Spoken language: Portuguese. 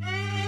Música